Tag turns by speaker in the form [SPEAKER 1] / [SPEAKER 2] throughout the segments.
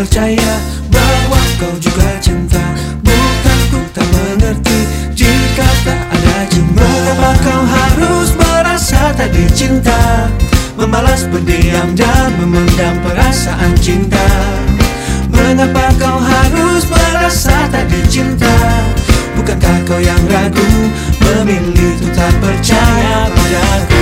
[SPEAKER 1] percaya bahwa kau juga cinta. Bukan ku tak mengerti jika tak ada cinta. Mengapa kau harus merasa tak dicinta? Membalas berdiam dan memendam perasaan cinta. Mengapa kau harus merasa tak dicinta? Bukankah kau yang ragu? Memilih untuk tak percaya padaku.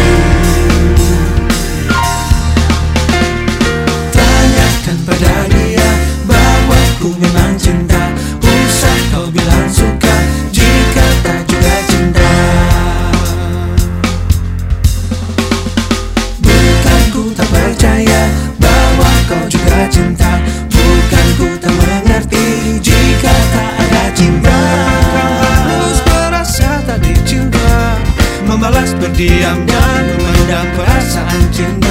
[SPEAKER 1] Cinta. Usah kau bilang suka Jika tak juga cinta. Bukan ku tak percaya Bahwa kau juga cinta. Bukan ku tak mengerti Jika tak ada cinta. Harus merasa tak dicinta. Membalas berdiam dan memendam perasaan cinta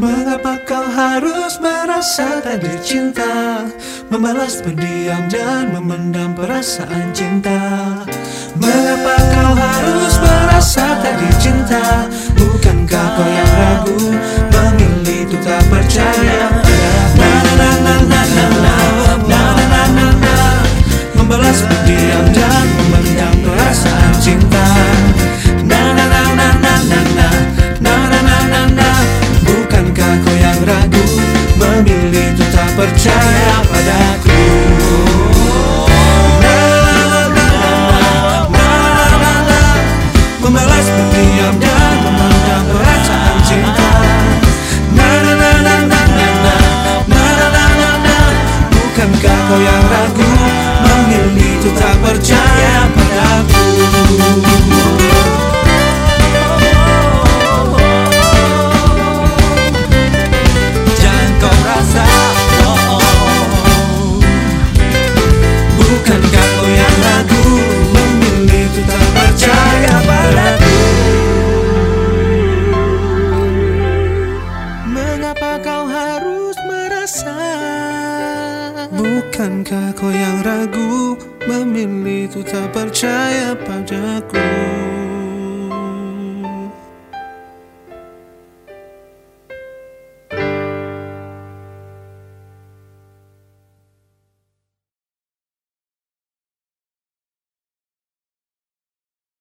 [SPEAKER 1] Mengapa kau harus merasa tak dicinta Membalas berdiam dan memendam perasaan cinta. Mengapa kau harus merasa tak dicinta kau yang ragu. Memilih tetap Bukankah kau yang ragu? Memilih untuk tak percaya padaku.